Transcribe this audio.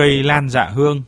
cây lan dạ hương.